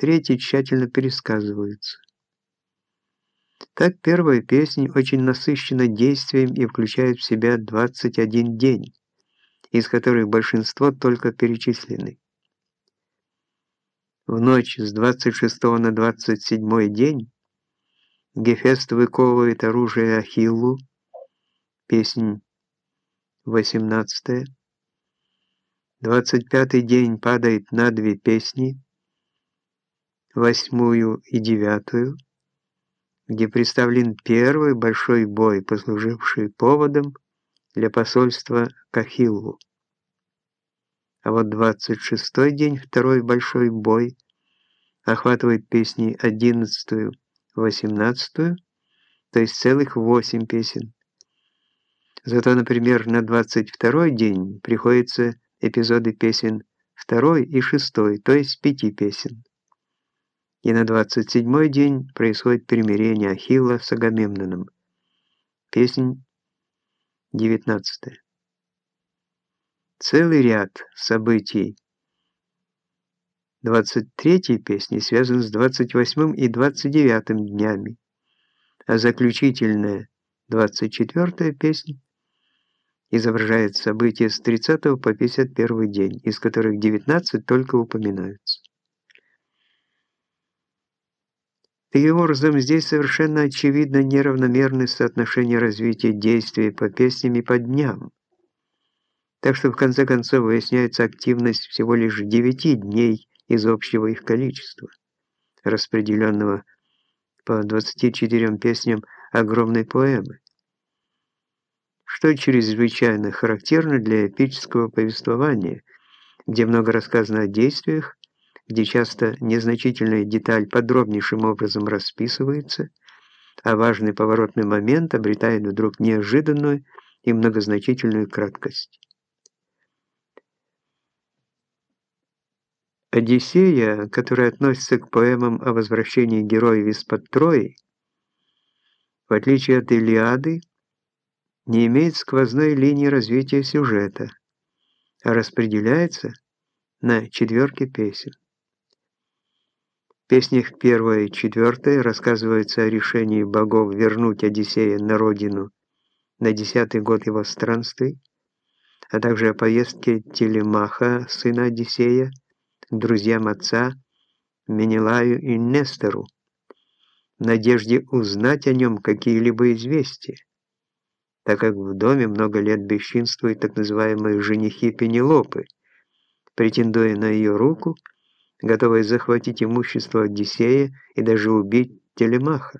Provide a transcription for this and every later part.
третий тщательно пересказываются. Так первая песня очень насыщена действием и включает в себя 21 день, из которых большинство только перечислены. В ночь с 26 на 27 день Гефест выковывает оружие Ахиллу, песнь 18 25 день падает на две песни, восьмую и девятую, где представлен первый большой бой, послуживший поводом для посольства к Ахиллу. А вот 26-й день, второй большой бой, охватывает песни 11-ю, 18-ю, то есть целых 8 песен. Зато, например, на 22-й день приходится эпизоды песен 2 и 6, то есть 5 песен. И на 27-й день происходит примирение Ахилла с Агамемноном. Песнь 19. Целый ряд событий 23-й песни связан с 28 и 29 днями, а заключительная 24-я песня изображает события с 30 по 51 день, из которых 19 только упоминаются. Таким образом, здесь совершенно очевидно неравномерное соотношение развития действий по песням и по дням. Так что в конце концов выясняется активность всего лишь 9 дней из общего их количества, распределенного по 24 песням огромной поэмы, что чрезвычайно характерно для эпического повествования, где много рассказано о действиях, где часто незначительная деталь подробнейшим образом расписывается, а важный поворотный момент обретает вдруг неожиданную и многозначительную краткость. Одиссея, которая относится к поэмам о возвращении героев из-под Трои, в отличие от Илиады, не имеет сквозной линии развития сюжета, а распределяется на четверки песен. Песнях первая и четвертая рассказывается о решении богов вернуть Одиссея на родину на десятый год его странствий, а также о поездке Телемаха, сына Одиссея, друзьям отца Менелаю и Нестору, в надежде узнать о нем какие-либо известия, так как в доме много лет бесчинствуют так называемые женихи Пенелопы, претендуя на ее руку, готовые захватить имущество Одиссея и даже убить Телемаха.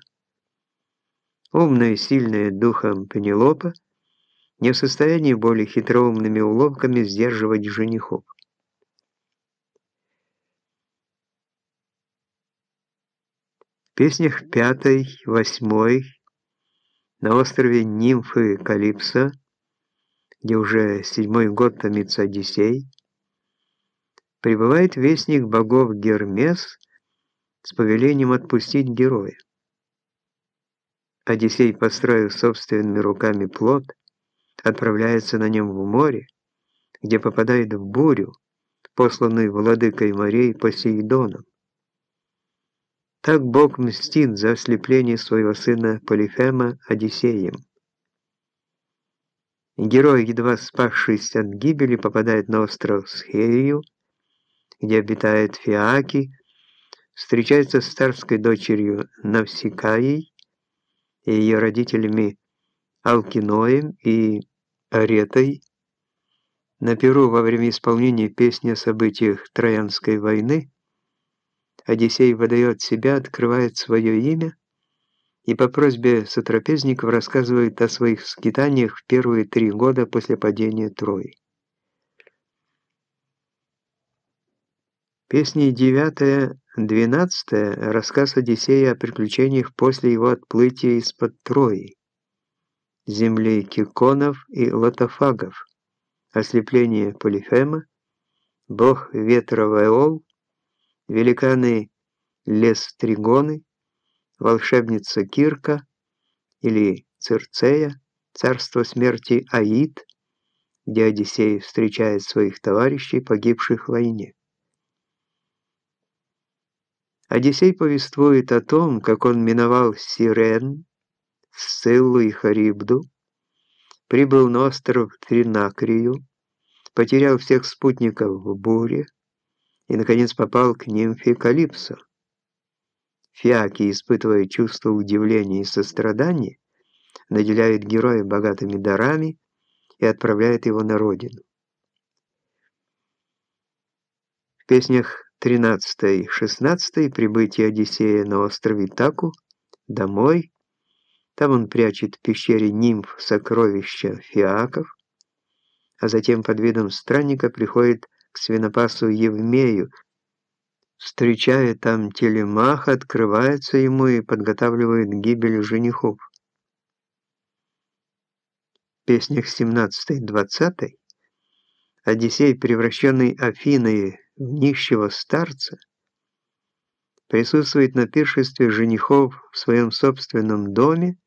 Умная и сильная духом Пенелопа не в состоянии более хитроумными уловками сдерживать женихов. песнях пятой, восьмой, на острове Нимфы Калипсо, где уже седьмой год томится Одиссей, прибывает вестник богов Гермес с повелением отпустить героя. Одиссей, построив собственными руками плот, отправляется на нем в море, где попадает в бурю, посланную владыкой морей Посейдоном. Так Бог мстит за ослепление своего сына Полифема Одиссеем. Герой, едва спавшись от гибели, попадает на остров Схерию, где обитает Фиаки, встречается с царской дочерью Навсикаей и ее родителями Алкиноем и Аретой. На Перу во время исполнения песни о событиях Троянской войны Одиссей выдает себя, открывает свое имя и по просьбе сотрапезников рассказывает о своих скитаниях в первые три года после падения Трои. Песни 9-12 рассказ Одиссея о приключениях после его отплытия из-под Трои, земли Киконов и Лотофагов, ослепление Полифема, бог ветра Ваол, великаны Лестригоны, волшебница Кирка или Цирцея, царство смерти Аид, где Одиссей встречает своих товарищей, погибших в войне. Одиссей повествует о том, как он миновал Сирен, Сциллу и Харибду, прибыл на остров Тринакрию, потерял всех спутников в буре и, наконец, попал к нимфе Калипсо. Фиаки, испытывая чувство удивления и сострадания, наделяет героя богатыми дарами и отправляет его на родину. В песнях 13 и 16 прибытие Одиссея на острове Таку, домой, там он прячет в пещере нимф сокровища фиаков, а затем под видом странника приходит к свинопасу Евмею, встречая там телемаха, открывается ему и подготавливает гибель женихов. В песнях 17-20 Одиссей, превращенный Афиной в нищего старца, присутствует на пиршестве женихов в своем собственном доме